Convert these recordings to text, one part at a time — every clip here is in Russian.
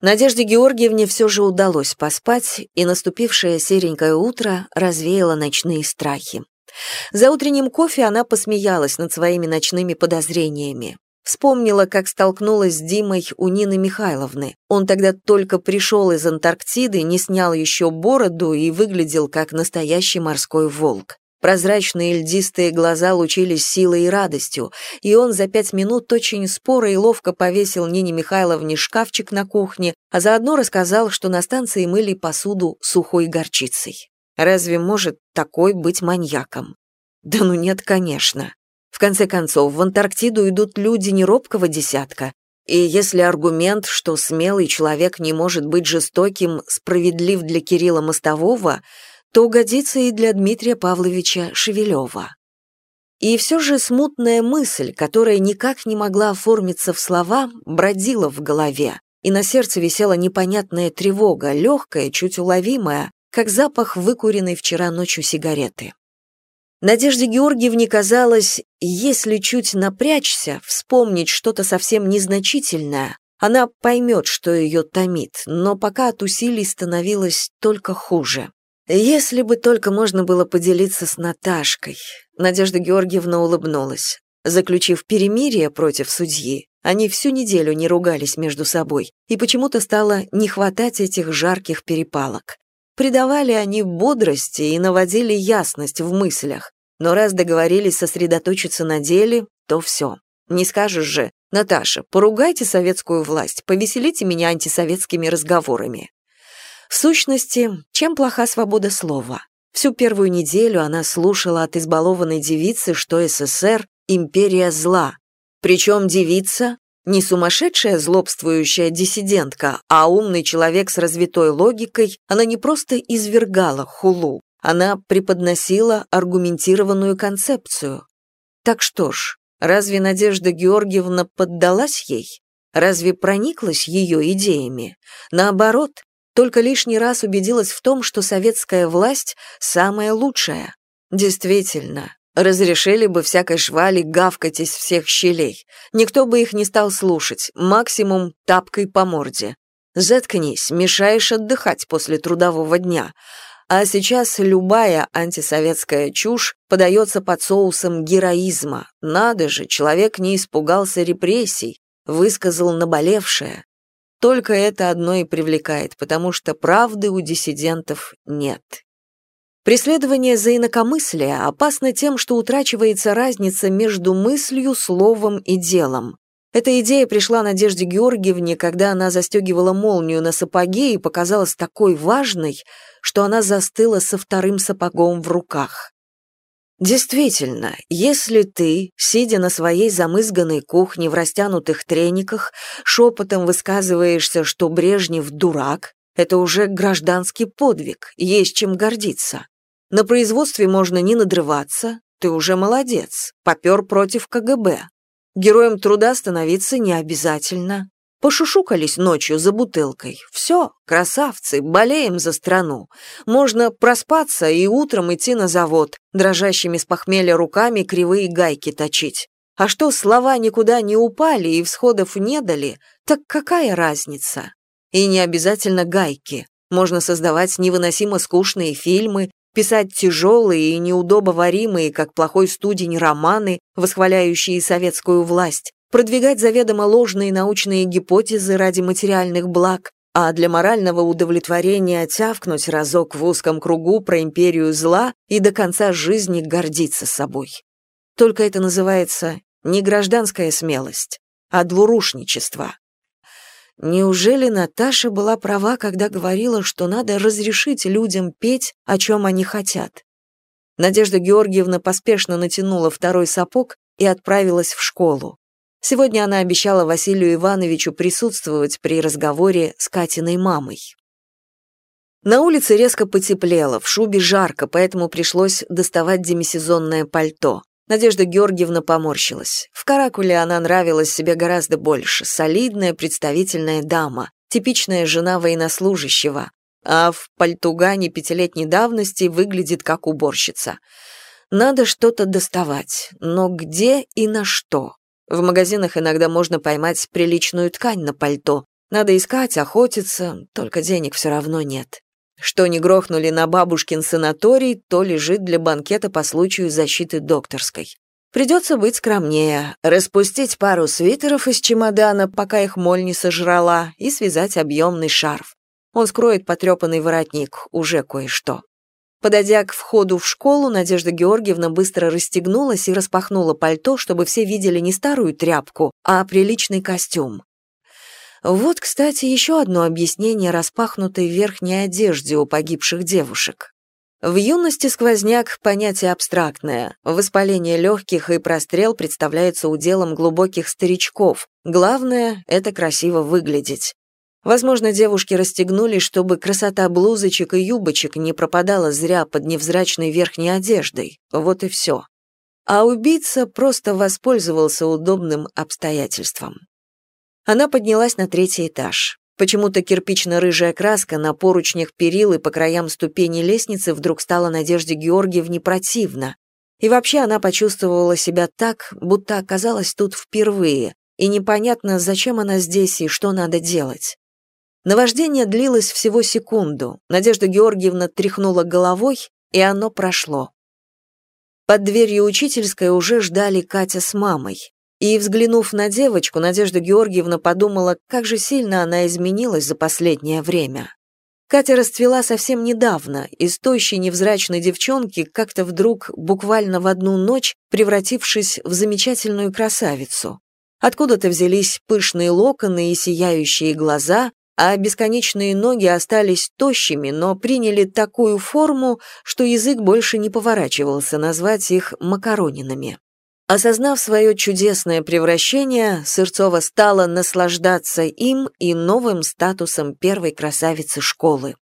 Надежде Георгиевне все же удалось поспать, и наступившее серенькое утро развеяло ночные страхи. За утренним кофе она посмеялась над своими ночными подозрениями. Вспомнила, как столкнулась с Димой у Нины Михайловны. Он тогда только пришел из Антарктиды, не снял еще бороду и выглядел как настоящий морской волк. Прозрачные льдистые глаза лучились силой и радостью, и он за пять минут очень споро и ловко повесил Нине Михайловне шкафчик на кухне, а заодно рассказал, что на станции мыли посуду сухой горчицей. Разве может такой быть маньяком? Да ну нет, конечно. В конце концов, в Антарктиду идут люди не робкого десятка, и если аргумент, что смелый человек не может быть жестоким, справедлив для Кирилла Мостового — то годится и для Дмитрия Павловича Шевелева. И все же смутная мысль, которая никак не могла оформиться в слова, бродила в голове, и на сердце висела непонятная тревога, легкая, чуть уловимая, как запах выкуренной вчера ночью сигареты. Надежде Георгиевне казалось, если чуть напрячься, вспомнить что-то совсем незначительное, она поймет, что ее томит, но пока от усилий становилось только хуже. Если бы только можно было поделиться с Наташкой. Надежда Георгиевна улыбнулась. Заключив перемирие против судьи, они всю неделю не ругались между собой, и почему-то стало не хватать этих жарких перепалок. Придавали они бодрости и наводили ясность в мыслях, но раз договорились сосредоточиться на деле, то все. Не скажешь же, Наташа, поругайте советскую власть, повеселите меня антисоветскими разговорами. В сущности, чем плоха свобода слова? Всю первую неделю она слушала от избалованной девицы, что СССР — империя зла. Причем девица — не сумасшедшая злобствующая диссидентка, а умный человек с развитой логикой, она не просто извергала хулу, она преподносила аргументированную концепцию. Так что ж, разве Надежда Георгиевна поддалась ей? Разве прониклась ее идеями? Наоборот, только лишний раз убедилась в том, что советская власть самая лучшая. Действительно, разрешили бы всякой швали гавкать из всех щелей. Никто бы их не стал слушать, максимум тапкой по морде. Заткнись, мешаешь отдыхать после трудового дня. А сейчас любая антисоветская чушь подается под соусом героизма. Надо же, человек не испугался репрессий, высказал наболевшее. Только это одно и привлекает, потому что правды у диссидентов нет. Преследование за инакомыслие опасно тем, что утрачивается разница между мыслью, словом и делом. Эта идея пришла Надежде Георгиевне, когда она застегивала молнию на сапоге и показалась такой важной, что она застыла со вторым сапогом в руках. Действительно, если ты, сидя на своей замызганной кухне в растянутых трениках, шепотом высказываешься, что Брежнев дурак, это уже гражданский подвиг, есть чем гордиться. На производстве можно не надрываться, ты уже молодец, попер против КГБ. Героем труда становиться не обязательно. Пошушукались ночью за бутылкой. Все, красавцы, болеем за страну. Можно проспаться и утром идти на завод, дрожащими с похмелья руками кривые гайки точить. А что слова никуда не упали и всходов не дали, так какая разница? И не обязательно гайки. Можно создавать невыносимо скучные фильмы, писать тяжелые и неудобоваримые, как плохой студень, романы, восхваляющие советскую власть, продвигать заведомо ложные научные гипотезы ради материальных благ, а для морального удовлетворения тявкнуть разок в узком кругу про империю зла и до конца жизни гордиться собой. Только это называется не гражданская смелость, а двурушничество. Неужели Наташа была права, когда говорила, что надо разрешить людям петь, о чем они хотят? Надежда Георгиевна поспешно натянула второй сапог и отправилась в школу. Сегодня она обещала Василию Ивановичу присутствовать при разговоре с Катиной мамой. На улице резко потеплело, в шубе жарко, поэтому пришлось доставать демисезонное пальто. Надежда Георгиевна поморщилась. В каракуле она нравилась себе гораздо больше. Солидная, представительная дама, типичная жена военнослужащего, а в пальтугане пятилетней давности выглядит как уборщица. Надо что-то доставать, но где и на что? В магазинах иногда можно поймать приличную ткань на пальто, Надо искать, охотиться, только денег все равно нет. Что не грохнули на бабушкин санаторий, то лежит для банкета по случаю защиты докторской. Придется быть скромнее, распустить пару свитеров из чемодана, пока их моль не сожрала, и связать объемный шарф. Он скроет потрепанный воротник, уже кое-что. Подойдя к входу в школу, Надежда Георгиевна быстро расстегнулась и распахнула пальто, чтобы все видели не старую тряпку, а приличный костюм. Вот, кстати, еще одно объяснение распахнутой верхней одежде у погибших девушек. В юности сквозняк – понятие абстрактное. Воспаление легких и прострел представляется уделом глубоких старичков. Главное – это красиво выглядеть. Возможно, девушки расстегнулись, чтобы красота блузочек и юбочек не пропадала зря под невзрачной верхней одеждой. Вот и все. А убийца просто воспользовался удобным обстоятельством. Она поднялась на третий этаж. Почему-то кирпично-рыжая краска на поручнях перил и по краям ступени лестницы вдруг стала Надежде Георгиевне противно. И вообще она почувствовала себя так, будто оказалась тут впервые, и непонятно, зачем она здесь и что надо делать. Наваждение длилось всего секунду. Надежда Георгиевна тряхнула головой, и оно прошло. Под дверью учительской уже ждали Катя с мамой. И, взглянув на девочку, Надежда Георгиевна подумала, как же сильно она изменилась за последнее время. Катя расцвела совсем недавно, из тощей невзрачной девчонки, как-то вдруг, буквально в одну ночь, превратившись в замечательную красавицу. Откуда-то взялись пышные локоны и сияющие глаза, а бесконечные ноги остались тощими, но приняли такую форму, что язык больше не поворачивался назвать их макаронинами. Осознав свое чудесное превращение, Сырцова стала наслаждаться им и новым статусом первой красавицы школы.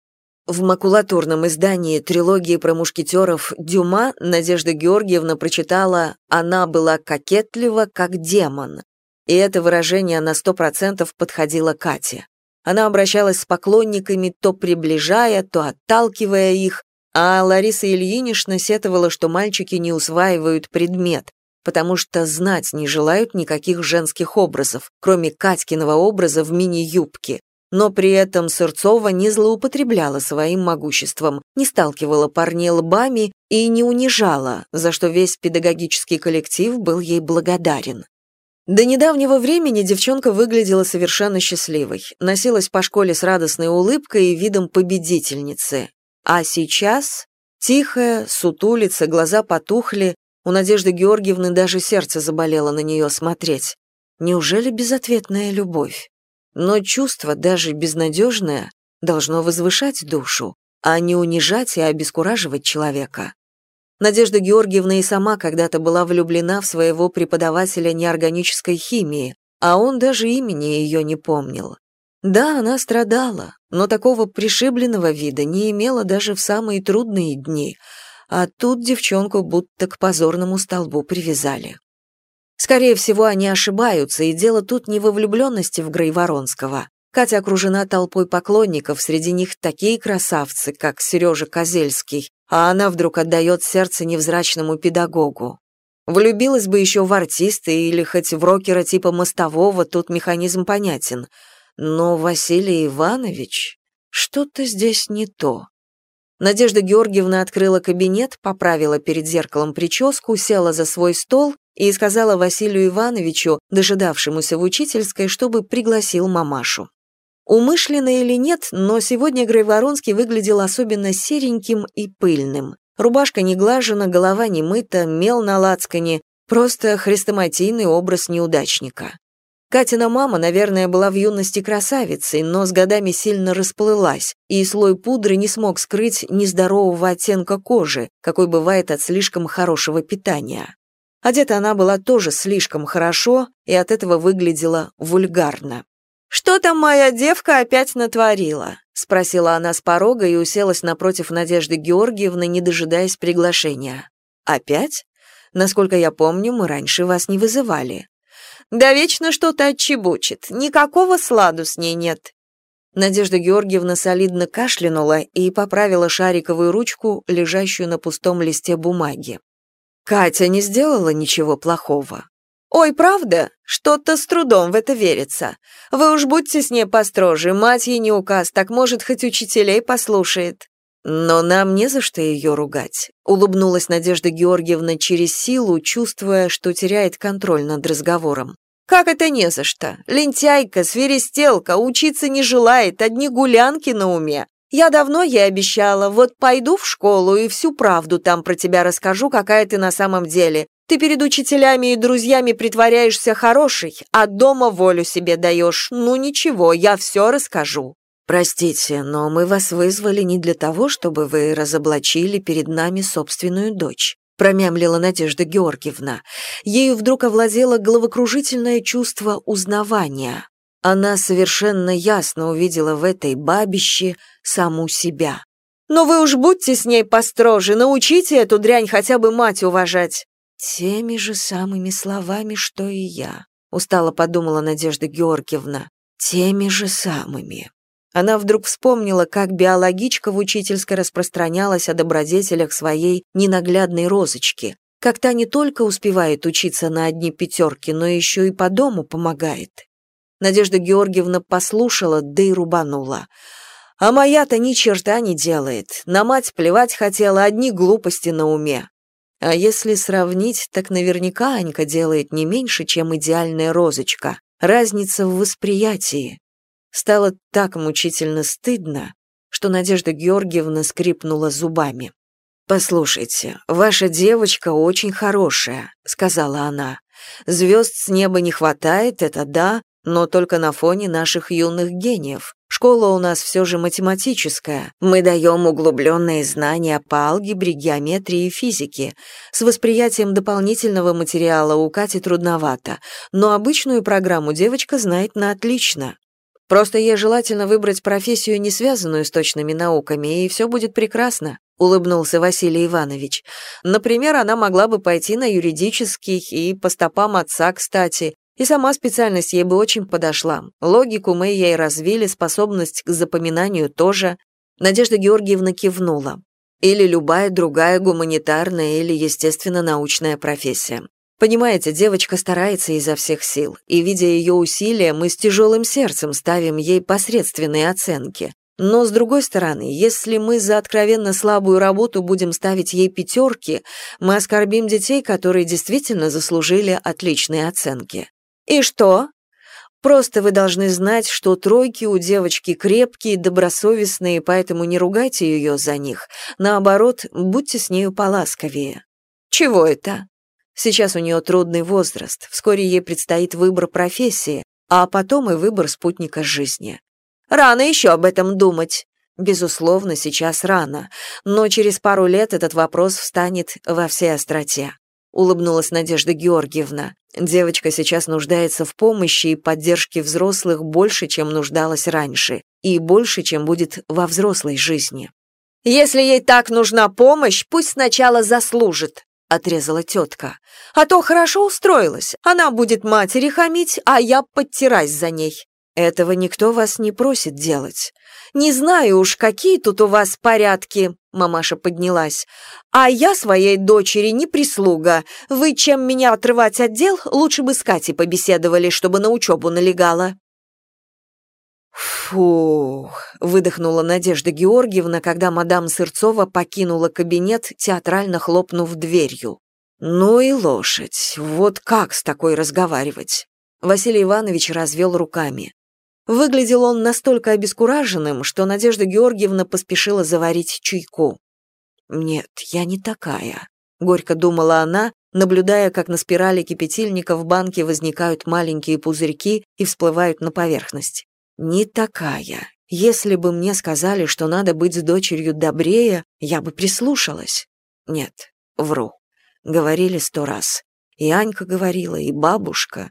В макулатурном издании трилогии про мушкетеров Дюма Надежда Георгиевна прочитала «Она была кокетлива, как демон», и это выражение на сто процентов подходило Кате. Она обращалась с поклонниками, то приближая, то отталкивая их, а Лариса Ильинична сетовала, что мальчики не усваивают предмет, потому что знать не желают никаких женских образов, кроме Катькиного образа в мини-юбке. Но при этом Сырцова не злоупотребляла своим могуществом, не сталкивала парней лбами и не унижала, за что весь педагогический коллектив был ей благодарен. До недавнего времени девчонка выглядела совершенно счастливой, носилась по школе с радостной улыбкой и видом победительницы. А сейчас тихая, сутулица, глаза потухли, у Надежды Георгиевны даже сердце заболело на нее смотреть. Неужели безответная любовь? Но чувство, даже безнадежное, должно возвышать душу, а не унижать и обескураживать человека. Надежда Георгиевна и сама когда-то была влюблена в своего преподавателя неорганической химии, а он даже имени ее не помнил. Да, она страдала, но такого пришибленного вида не имела даже в самые трудные дни, а тут девчонку будто к позорному столбу привязали. Скорее всего, они ошибаются, и дело тут не во влюбленности в Грейворонского. Катя окружена толпой поклонников, среди них такие красавцы, как Сережа Козельский, а она вдруг отдает сердце невзрачному педагогу. Влюбилась бы еще в артиста или хоть в рокера типа Мостового, тут механизм понятен. Но Василий Иванович... Что-то здесь не то. Надежда Георгиевна открыла кабинет, поправила перед зеркалом прическу, села за свой стол и сказала Василию Ивановичу, дожидавшемуся в учительской, чтобы пригласил мамашу. Умышленно или нет, но сегодня Грейворонский выглядел особенно сереньким и пыльным. Рубашка не глажена, голова не мыта, мел на лацкане, просто хрестоматийный образ неудачника. Катина мама, наверное, была в юности красавицей, но с годами сильно расплылась, и слой пудры не смог скрыть нездорового оттенка кожи, какой бывает от слишком хорошего питания. Одета она была тоже слишком хорошо и от этого выглядела вульгарно. «Что там моя девка опять натворила?» — спросила она с порога и уселась напротив Надежды Георгиевны, не дожидаясь приглашения. «Опять? Насколько я помню, мы раньше вас не вызывали». «Да вечно что-то отчебучит, никакого сладу с ней нет». Надежда Георгиевна солидно кашлянула и поправила шариковую ручку, лежащую на пустом листе бумаги. «Катя не сделала ничего плохого?» «Ой, правда? Что-то с трудом в это верится. Вы уж будьте с ней построже, мать ей не указ, так, может, хоть учителей послушает». «Но нам не за что ее ругать», — улыбнулась Надежда Георгиевна через силу, чувствуя, что теряет контроль над разговором. «Как это не за что? Лентяйка, свиристелка, учиться не желает, одни гулянки на уме. Я давно ей обещала, вот пойду в школу и всю правду там про тебя расскажу, какая ты на самом деле. Ты перед учителями и друзьями притворяешься хорошей, а дома волю себе даешь. Ну ничего, я все расскажу». «Простите, но мы вас вызвали не для того, чтобы вы разоблачили перед нами собственную дочь», промямлила Надежда Георгиевна. Ею вдруг овладело головокружительное чувство узнавания. Она совершенно ясно увидела в этой бабище саму себя. «Но вы уж будьте с ней построже, научите эту дрянь хотя бы мать уважать». «Теми же самыми словами, что и я», — устало подумала Надежда Георгиевна. «Теми же самыми». Она вдруг вспомнила, как биологичка в учительской распространялась о добродетелях своей ненаглядной розочки, как та не только успевает учиться на одни пятерки, но еще и по дому помогает. Надежда Георгиевна послушала, да и рубанула. А моя-то ни черта не делает. На мать плевать хотела, одни глупости на уме. А если сравнить, так наверняка Анька делает не меньше, чем идеальная розочка. Разница в восприятии. Стало так мучительно стыдно, что Надежда Георгиевна скрипнула зубами. «Послушайте, ваша девочка очень хорошая», — сказала она. «Звезд с неба не хватает, это да, но только на фоне наших юных гениев. Школа у нас все же математическая. Мы даем углубленные знания по алгебре, геометрии и физике. С восприятием дополнительного материала у Кати трудновато, но обычную программу девочка знает на отлично. Просто ей желательно выбрать профессию, не связанную с точными науками, и все будет прекрасно», — улыбнулся Василий Иванович. «Например, она могла бы пойти на юридический и по стопам отца, кстати, и сама специальность ей бы очень подошла. Логику мы ей развили, способность к запоминанию тоже. Надежда Георгиевна кивнула. Или любая другая гуманитарная или, естественно, научная профессия. Понимаете, девочка старается изо всех сил, и, видя ее усилия, мы с тяжелым сердцем ставим ей посредственные оценки. Но, с другой стороны, если мы за откровенно слабую работу будем ставить ей пятерки, мы оскорбим детей, которые действительно заслужили отличные оценки. «И что?» «Просто вы должны знать, что тройки у девочки крепкие, добросовестные, поэтому не ругайте ее за них. Наоборот, будьте с нею поласковее». «Чего это?» Сейчас у нее трудный возраст, вскоре ей предстоит выбор профессии, а потом и выбор спутника жизни. Рано еще об этом думать. Безусловно, сейчас рано, но через пару лет этот вопрос встанет во всей остроте улыбнулась Надежда Георгиевна. Девочка сейчас нуждается в помощи и поддержке взрослых больше, чем нуждалась раньше, и больше, чем будет во взрослой жизни. «Если ей так нужна помощь, пусть сначала заслужит», — отрезала тетка. «А то хорошо устроилась. Она будет матери хамить, а я подтираюсь за ней». «Этого никто вас не просит делать. Не знаю уж, какие тут у вас порядки, мамаша поднялась. А я своей дочери не прислуга. Вы чем меня отрывать от дел, лучше бы с Катей побеседовали, чтобы на учебу налегала. Фух, выдохнула Надежда Георгиевна, когда мадам Сырцова покинула кабинет, театрально хлопнув дверью. Ну и лошадь, вот как с такой разговаривать? Василий Иванович развел руками. Выглядел он настолько обескураженным, что Надежда Георгиевна поспешила заварить чайку. «Нет, я не такая», — горько думала она, наблюдая, как на спирали кипятильника в банке возникают маленькие пузырьки и всплывают на поверхность. «Не такая. Если бы мне сказали, что надо быть с дочерью добрее, я бы прислушалась. Нет, вру. Говорили сто раз. И Анька говорила, и бабушка.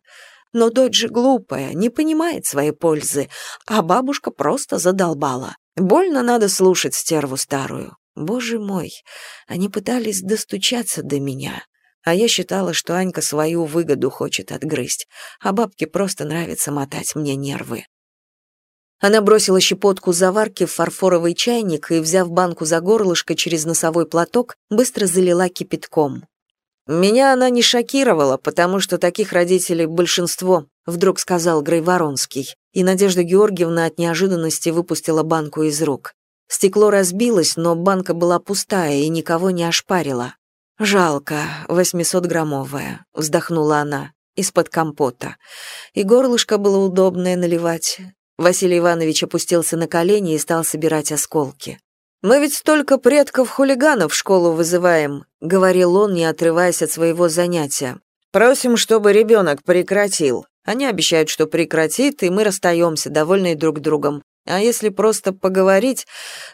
Но дочь же глупая, не понимает своей пользы, а бабушка просто задолбала. Больно надо слушать стерву старую. Боже мой, они пытались достучаться до меня. А я считала, что Анька свою выгоду хочет отгрызть, а бабке просто нравится мотать мне нервы. Она бросила щепотку заварки в фарфоровый чайник и, взяв банку за горлышко через носовой платок, быстро залила кипятком. Меня она не шокировала, потому что таких родителей большинство, вдруг сказал Грейворонский, и Надежда Георгиевна от неожиданности выпустила банку из рук. Стекло разбилось, но банка была пустая и никого не ошпарила. «Жалко, восьмисотграммовая», — вздохнула она, из-под компота. И горлышко было удобное наливать. Василий Иванович опустился на колени и стал собирать осколки. «Мы ведь столько предков-хулиганов в школу вызываем», — говорил он, не отрываясь от своего занятия. «Просим, чтобы ребенок прекратил. Они обещают, что прекратит, и мы расстаемся, довольные друг другом. А если просто поговорить,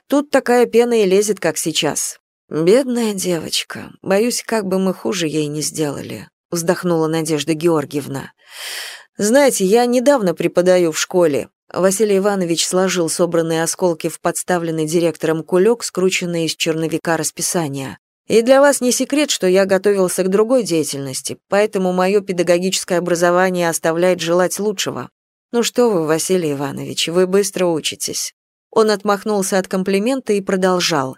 тут такая пена и лезет, как сейчас». «Бедная девочка. Боюсь, как бы мы хуже ей не сделали», — вздохнула Надежда Георгиевна. «Знаете, я недавно преподаю в школе. Василий Иванович сложил собранные осколки в подставленный директором кулек, скрученный из черновика расписания. И для вас не секрет, что я готовился к другой деятельности, поэтому мое педагогическое образование оставляет желать лучшего. Ну что вы, Василий Иванович, вы быстро учитесь. Он отмахнулся от комплимента и продолжал.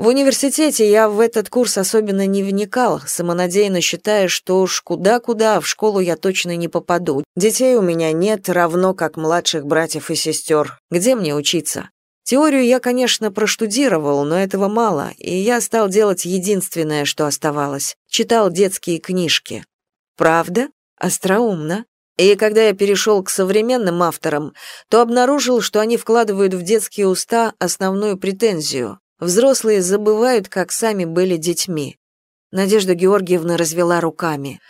В университете я в этот курс особенно не вникал, самонадеянно считая, что уж куда-куда, в школу я точно не попаду. Детей у меня нет, равно как младших братьев и сестер. Где мне учиться? Теорию я, конечно, проштудировал, но этого мало, и я стал делать единственное, что оставалось. Читал детские книжки. Правда? Остроумно. И когда я перешел к современным авторам, то обнаружил, что они вкладывают в детские уста основную претензию. Взрослые забывают, как сами были детьми. Надежда Георгиевна развела руками.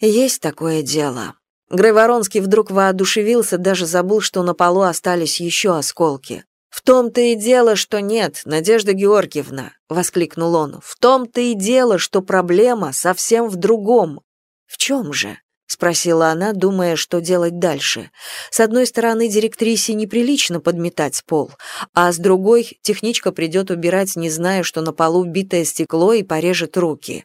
Есть такое дело. Грейворонский вдруг воодушевился, даже забыл, что на полу остались еще осколки. «В том-то и дело, что нет, Надежда Георгиевна», — воскликнул он. «В том-то и дело, что проблема совсем в другом». «В чем же?» — спросила она, думая, что делать дальше. С одной стороны, директрисе неприлично подметать пол, а с другой, техничка придет убирать, не зная, что на полу битое стекло и порежет руки.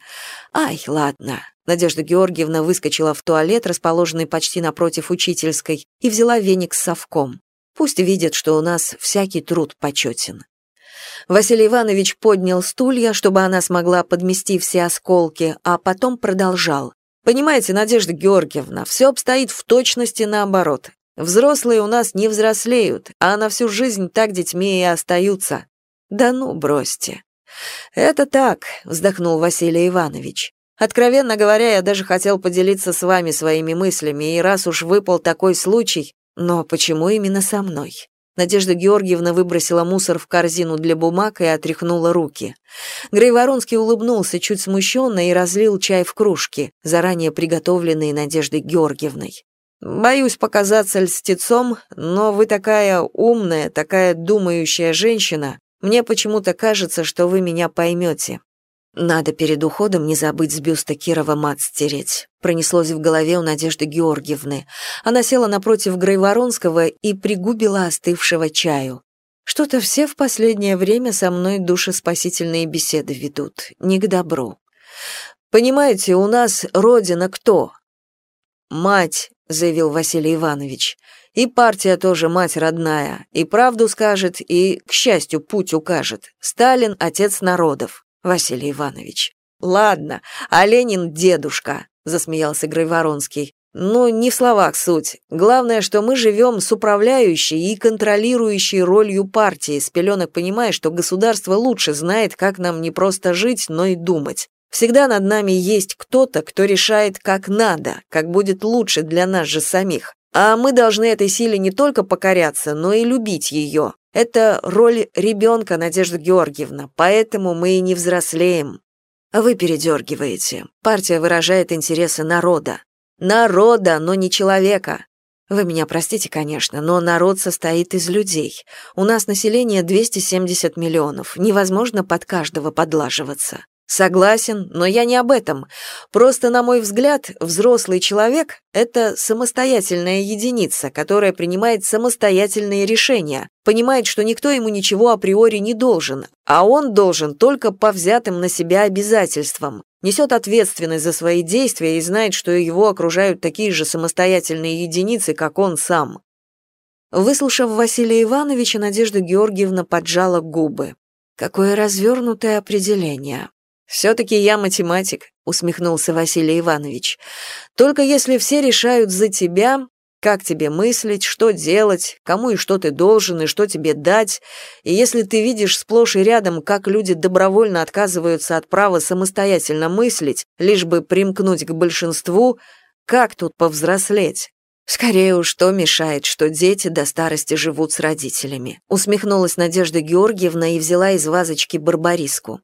«Ай, ладно». Надежда Георгиевна выскочила в туалет, расположенный почти напротив учительской, и взяла веник с совком. Пусть видят, что у нас всякий труд почетен. Василий Иванович поднял стулья, чтобы она смогла подмести все осколки, а потом продолжал. Понимаете, Надежда Георгиевна, все обстоит в точности наоборот. Взрослые у нас не взрослеют, а на всю жизнь так детьми и остаются. Да ну, бросьте. Это так, вздохнул Василий Иванович. Откровенно говоря, я даже хотел поделиться с вами своими мыслями, и раз уж выпал такой случай, но почему именно со мной? Надежда Георгиевна выбросила мусор в корзину для бумаг и отряхнула руки. Грей Воронский улыбнулся чуть смущенно и разлил чай в кружки, заранее приготовленные Надеждой Георгиевной. «Боюсь показаться льстецом, но вы такая умная, такая думающая женщина. Мне почему-то кажется, что вы меня поймете. Надо перед уходом не забыть с бюста Кирова мат стереть. Пронеслось в голове у Надежды Георгиевны. Она села напротив Грейворонского и пригубила остывшего чаю. Что-то все в последнее время со мной душеспасительные беседы ведут. Не к добру. Понимаете, у нас родина кто? Мать, заявил Василий Иванович. И партия тоже мать родная, и правду скажет, и, к счастью, путь укажет. Сталин — отец народов. Василий Иванович. Ладно, а Ленин дедушка, засмеялся Грайворонский. Ну, не в словах суть. Главное, что мы живем с управляющей и контролирующей ролью партии, с пеленок понимая, что государство лучше знает, как нам не просто жить, но и думать. Всегда над нами есть кто-то, кто решает, как надо, как будет лучше для нас же самих. А мы должны этой силе не только покоряться, но и любить ее. Это роль ребенка, Надежда Георгиевна, поэтому мы и не взрослеем. Вы передергиваете. Партия выражает интересы народа. Народа, но не человека. Вы меня простите, конечно, но народ состоит из людей. У нас население 270 миллионов. Невозможно под каждого подлаживаться. Согласен, но я не об этом. Просто, на мой взгляд, взрослый человек — это самостоятельная единица, которая принимает самостоятельные решения, понимает, что никто ему ничего априори не должен, а он должен только по взятым на себя обязательствам, несет ответственность за свои действия и знает, что его окружают такие же самостоятельные единицы, как он сам. Выслушав Василия Ивановича, Надежда Георгиевна поджала губы. Какое развернутое определение. «Все-таки я математик», — усмехнулся Василий Иванович. «Только если все решают за тебя, как тебе мыслить, что делать, кому и что ты должен, и что тебе дать, и если ты видишь сплошь и рядом, как люди добровольно отказываются от права самостоятельно мыслить, лишь бы примкнуть к большинству, как тут повзрослеть? Скорее уж, что мешает, что дети до старости живут с родителями. Усмехнулась Надежда Георгиевна и взяла из вазочки барбариску.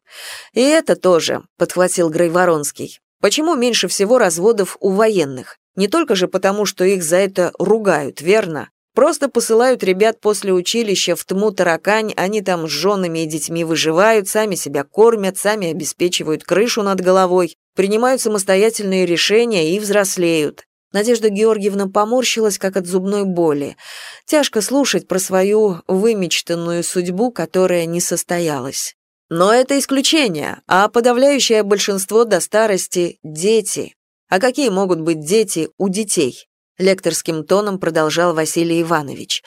И это тоже, подхватил Грейворонский. Почему меньше всего разводов у военных? Не только же потому, что их за это ругают, верно? Просто посылают ребят после училища в тму таракань, они там с женами и детьми выживают, сами себя кормят, сами обеспечивают крышу над головой, принимают самостоятельные решения и взрослеют. Надежда Георгиевна поморщилась, как от зубной боли. Тяжко слушать про свою вымечтанную судьбу, которая не состоялась. Но это исключение, а подавляющее большинство до старости – дети. А какие могут быть дети у детей? Лекторским тоном продолжал Василий Иванович.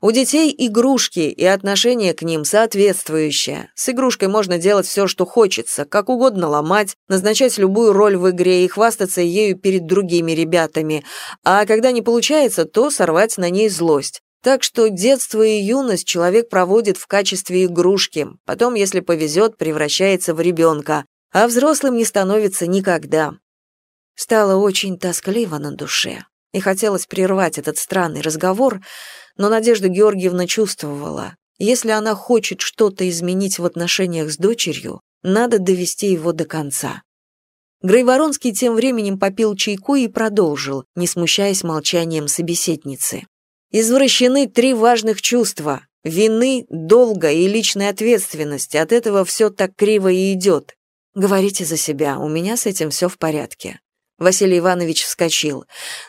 У детей игрушки и отношение к ним соответствующее. С игрушкой можно делать все, что хочется, как угодно ломать, назначать любую роль в игре и хвастаться ею перед другими ребятами, а когда не получается, то сорвать на ней злость. Так что детство и юность человек проводит в качестве игрушки, потом, если повезет, превращается в ребенка, а взрослым не становится никогда. Стало очень тоскливо на душе и хотелось прервать этот странный разговор, но Надежда Георгиевна чувствовала, если она хочет что-то изменить в отношениях с дочерью, надо довести его до конца. Грейворонский тем временем попил чайку и продолжил, не смущаясь молчанием собеседницы. Извращены три важных чувства — вины, долга и личной ответственности. От этого все так криво и идет. Говорите за себя, у меня с этим все в порядке. Василий Иванович вскочил.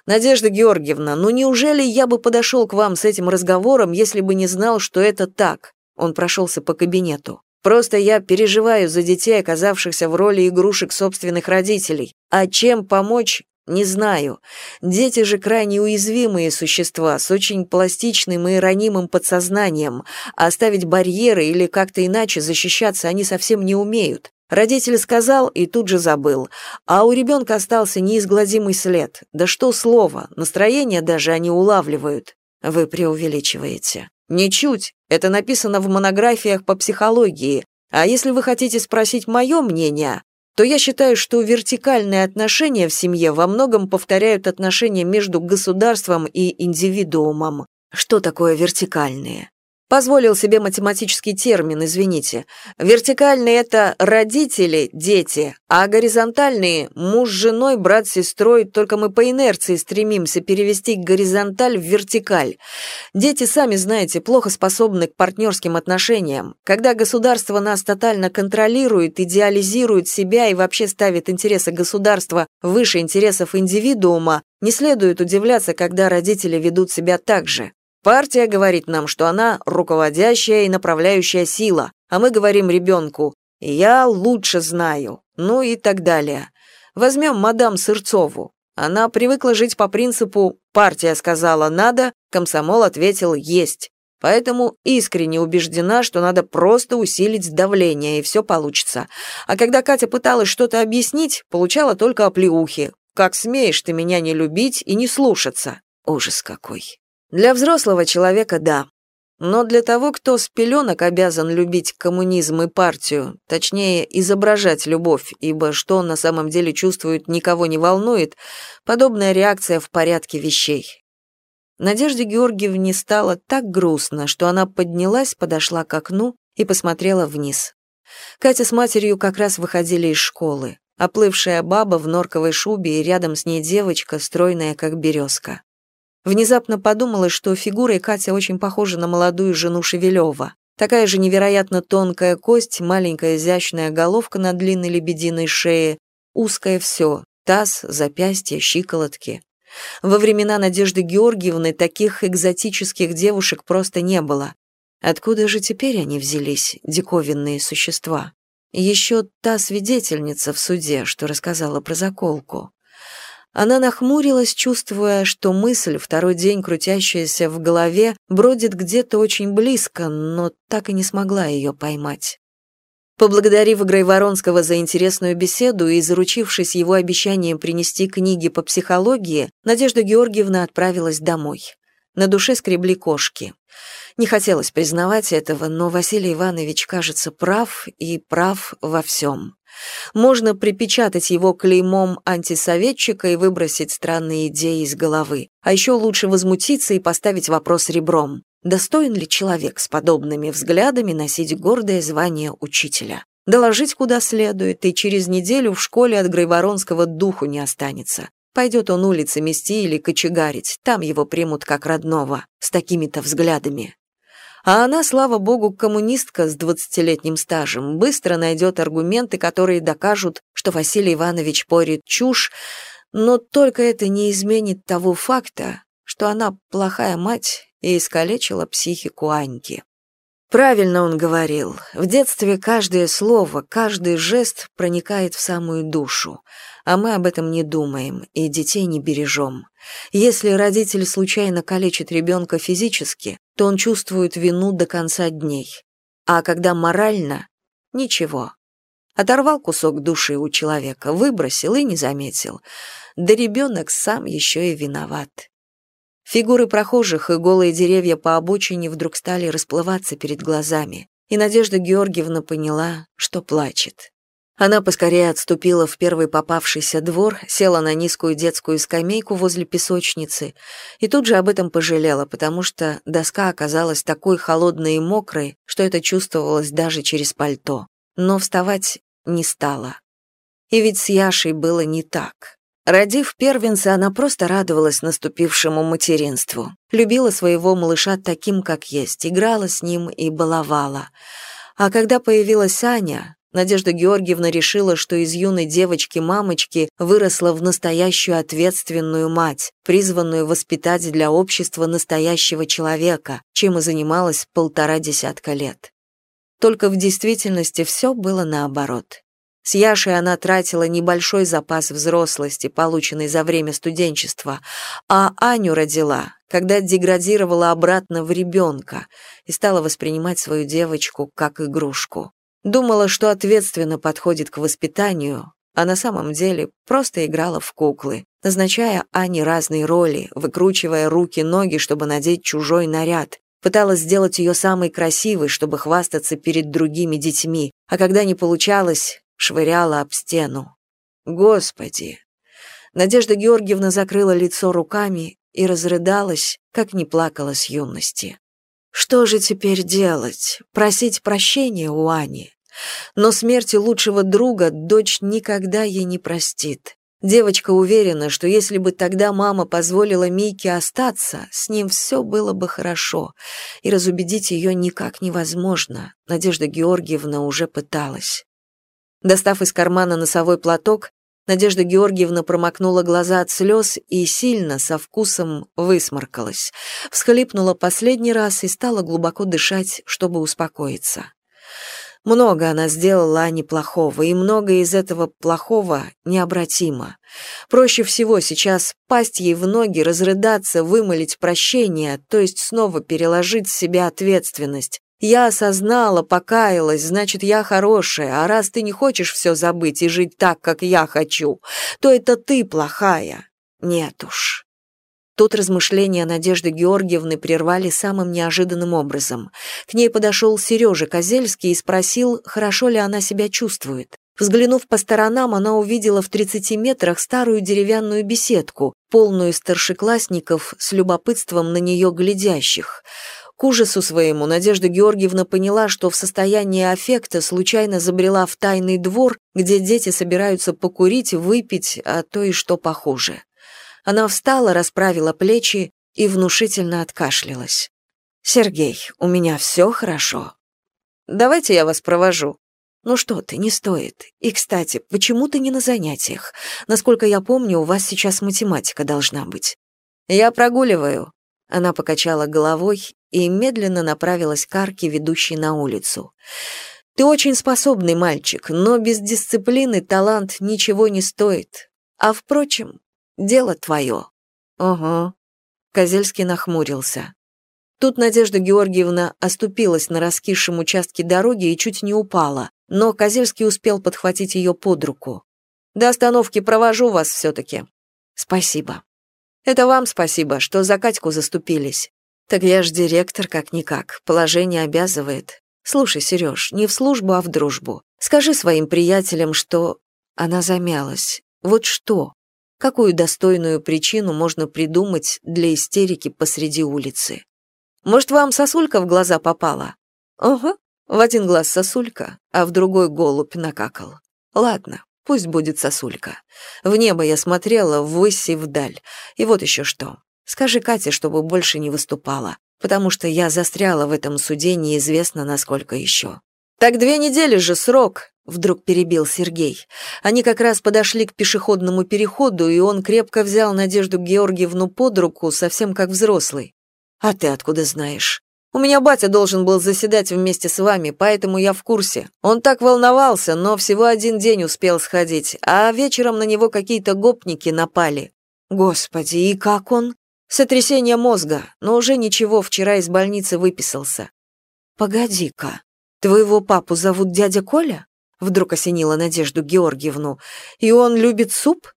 «Надежда Георгиевна, ну неужели я бы подошел к вам с этим разговором, если бы не знал, что это так?» Он прошелся по кабинету. «Просто я переживаю за детей, оказавшихся в роли игрушек собственных родителей. А чем помочь, не знаю. Дети же крайне уязвимые существа, с очень пластичным и ранимым подсознанием, а ставить барьеры или как-то иначе защищаться они совсем не умеют. Родитель сказал и тут же забыл, а у ребенка остался неизгладимый след. Да что слово, настроение даже они улавливают. Вы преувеличиваете. Ничуть, это написано в монографиях по психологии. А если вы хотите спросить мое мнение, то я считаю, что вертикальные отношения в семье во многом повторяют отношения между государством и индивидуумом. Что такое вертикальные? Позволил себе математический термин, извините. Вертикальные — это родители, дети, а горизонтальные — муж с женой, брат с сестрой, только мы по инерции стремимся перевести горизонталь в вертикаль. Дети, сами знаете, плохо способны к партнерским отношениям. Когда государство нас тотально контролирует, идеализирует себя и вообще ставит интересы государства выше интересов индивидуума, не следует удивляться, когда родители ведут себя так же. Партия говорит нам, что она руководящая и направляющая сила, а мы говорим ребенку «я лучше знаю», ну и так далее. Возьмем мадам Сырцову. Она привыкла жить по принципу «партия сказала надо», комсомол ответил «есть». Поэтому искренне убеждена, что надо просто усилить давление, и все получится. А когда Катя пыталась что-то объяснить, получала только оплеухи. «Как смеешь ты меня не любить и не слушаться?» Ужас какой. Для взрослого человека – да. Но для того, кто с пеленок обязан любить коммунизм и партию, точнее, изображать любовь, ибо что он на самом деле чувствует, никого не волнует, подобная реакция в порядке вещей. Надежде Георгиевне стало так грустно, что она поднялась, подошла к окну и посмотрела вниз. Катя с матерью как раз выходили из школы. Оплывшая баба в норковой шубе и рядом с ней девочка, стройная как березка. Внезапно подумала, что фигурой Катя очень похожа на молодую жену Шевелева. Такая же невероятно тонкая кость, маленькая изящная головка на длинной лебединой шее, узкое все — таз, запястья, щиколотки. Во времена Надежды Георгиевны таких экзотических девушек просто не было. Откуда же теперь они взялись, диковинные существа? Еще та свидетельница в суде, что рассказала про заколку. Она нахмурилась, чувствуя, что мысль, второй день крутящаяся в голове, бродит где-то очень близко, но так и не смогла ее поймать. Поблагодарив Грайворонского за интересную беседу и заручившись его обещанием принести книги по психологии, Надежда Георгиевна отправилась домой. На душе скребли кошки. Не хотелось признавать этого, но Василий Иванович, кажется, прав и прав во всем. Можно припечатать его клеймом антисоветчика и выбросить странные идеи из головы. А еще лучше возмутиться и поставить вопрос ребром. Достоин ли человек с подобными взглядами носить гордое звание учителя? Доложить куда следует, и через неделю в школе от Грайворонского духу не останется. Пойдет он улицы мести или кочегарить, там его примут как родного, с такими-то взглядами. А она, слава богу, коммунистка с двадцатилетним стажем, быстро найдет аргументы, которые докажут, что Василий Иванович порит чушь, но только это не изменит того факта, что она плохая мать и искалечила психику Аньки. Правильно он говорил. В детстве каждое слово, каждый жест проникает в самую душу, а мы об этом не думаем и детей не бережем. Если родитель случайно калечит ребенка физически, то он чувствует вину до конца дней. А когда морально — ничего. Оторвал кусок души у человека, выбросил и не заметил. Да ребенок сам еще и виноват. Фигуры прохожих и голые деревья по обочине вдруг стали расплываться перед глазами, и Надежда Георгиевна поняла, что плачет. Она поскорее отступила в первый попавшийся двор, села на низкую детскую скамейку возле песочницы и тут же об этом пожалела, потому что доска оказалась такой холодной и мокрой, что это чувствовалось даже через пальто. Но вставать не стала. И ведь с Яшей было не так. Родив первенца, она просто радовалась наступившему материнству. Любила своего малыша таким, как есть, играла с ним и баловала. А когда появилась Аня, Надежда Георгиевна решила, что из юной девочки-мамочки выросла в настоящую ответственную мать, призванную воспитать для общества настоящего человека, чем и занималась полтора десятка лет. Только в действительности все было наоборот. С Яшей она тратила небольшой запас взрослости, полученный за время студенчества, а Аню родила, когда деградировала обратно в ребенка и стала воспринимать свою девочку как игрушку. Думала, что ответственно подходит к воспитанию, а на самом деле просто играла в куклы, назначая Ане разные роли, выкручивая руки-ноги, чтобы надеть чужой наряд, пыталась сделать ее самой красивой, чтобы хвастаться перед другими детьми, а когда не получалось, швыряла об стену. Господи! Надежда Георгиевна закрыла лицо руками и разрыдалась, как не плакала с юности. Что же теперь делать? Просить прощения у Ани? Но смерти лучшего друга дочь никогда ей не простит. Девочка уверена, что если бы тогда мама позволила Мийке остаться, с ним все было бы хорошо, и разубедить ее никак невозможно. Надежда Георгиевна уже пыталась. Достав из кармана носовой платок, Надежда Георгиевна промокнула глаза от слез и сильно, со вкусом, высморкалась. Всхлипнула последний раз и стала глубоко дышать, чтобы успокоиться. Много она сделала Ане плохого, и многое из этого плохого необратимо. Проще всего сейчас пасть ей в ноги, разрыдаться, вымолить прощение, то есть снова переложить с себя ответственность, я осознала, покаялась, значит, я хорошая, а раз ты не хочешь все забыть и жить так, как я хочу, то это ты плохая. Нет уж. Тут размышления Надежды Георгиевны прервали самым неожиданным образом. К ней подошел Сережа Козельский и спросил, хорошо ли она себя чувствует. Взглянув по сторонам, она увидела в 30 метрах старую деревянную беседку, полную старшеклассников с любопытством на нее глядящих. К ужасу своему Надежда Георгиевна поняла, что в состоянии аффекта случайно забрела в тайный двор, где дети собираются покурить, выпить, а то и что похуже. Она встала, расправила плечи и внушительно откашлялась. «Сергей, у меня все хорошо. Давайте я вас провожу». «Ну что ты, не стоит. И, кстати, почему ты не на занятиях? Насколько я помню, у вас сейчас математика должна быть». «Я прогуливаю». Она покачала головой и медленно направилась к арке, ведущей на улицу. «Ты очень способный мальчик, но без дисциплины талант ничего не стоит. А, впрочем, дело твое». «Ого». Козельский нахмурился. Тут Надежда Георгиевна оступилась на раскисшем участке дороги и чуть не упала, но Козельский успел подхватить ее под руку. «До остановки провожу вас все-таки». «Спасибо». «Это вам спасибо, что за Катьку заступились. Так я ж директор как-никак, положение обязывает. Слушай, Сереж, не в службу, а в дружбу. Скажи своим приятелям, что...» Она замялась. «Вот что? Какую достойную причину можно придумать для истерики посреди улицы? Может, вам сосулька в глаза попала? Ага, в один глаз сосулька, а в другой голубь накакал. Ладно, пусть будет сосулька. В небо я смотрела, ввысь и вдаль. И вот еще что. Скажи Кате, чтобы больше не выступала, потому что я застряла в этом суде неизвестно насколько еще. Так две недели же срок, вдруг перебил Сергей. Они как раз подошли к пешеходному переходу, и он крепко взял Надежду Георгиевну под руку, совсем как взрослый. А ты откуда знаешь? У меня батя должен был заседать вместе с вами, поэтому я в курсе. Он так волновался, но всего один день успел сходить, а вечером на него какие-то гопники напали. Господи, и как он? Сотрясение мозга, но уже ничего, вчера из больницы выписался. Погоди-ка, твоего папу зовут дядя Коля? Вдруг осенила Надежду Георгиевну. И он любит суп?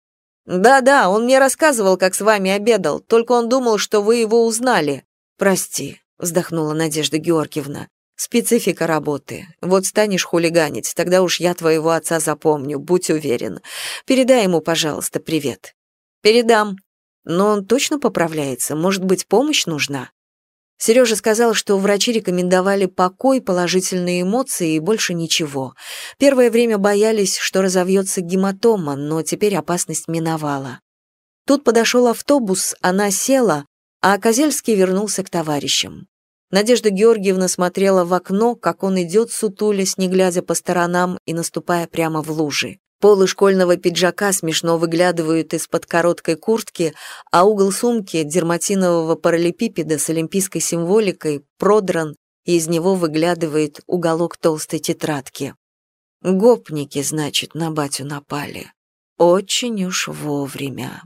Да-да, он мне рассказывал, как с вами обедал, только он думал, что вы его узнали. Прости, вздохнула Надежда Георгиевна. Специфика работы. Вот станешь хулиганить, тогда уж я твоего отца запомню, будь уверен. Передай ему, пожалуйста, привет. Передам. Но он точно поправляется, может быть, помощь нужна? Сережа сказал, что врачи рекомендовали покой, положительные эмоции и больше ничего. Первое время боялись, что разовьется гематома, но теперь опасность миновала. Тут подошел автобус, она села, а Козельский вернулся к товарищам. Надежда Георгиевна смотрела в окно, как он идет, сутулясь, не глядя по сторонам и наступая прямо в лужи. Полы школьного пиджака смешно выглядывают из-под короткой куртки, а угол сумки дерматинового параллелепипеда с олимпийской символикой продран, и из него выглядывает уголок толстой тетрадки. Гопники, значит, на батю напали. Очень уж вовремя.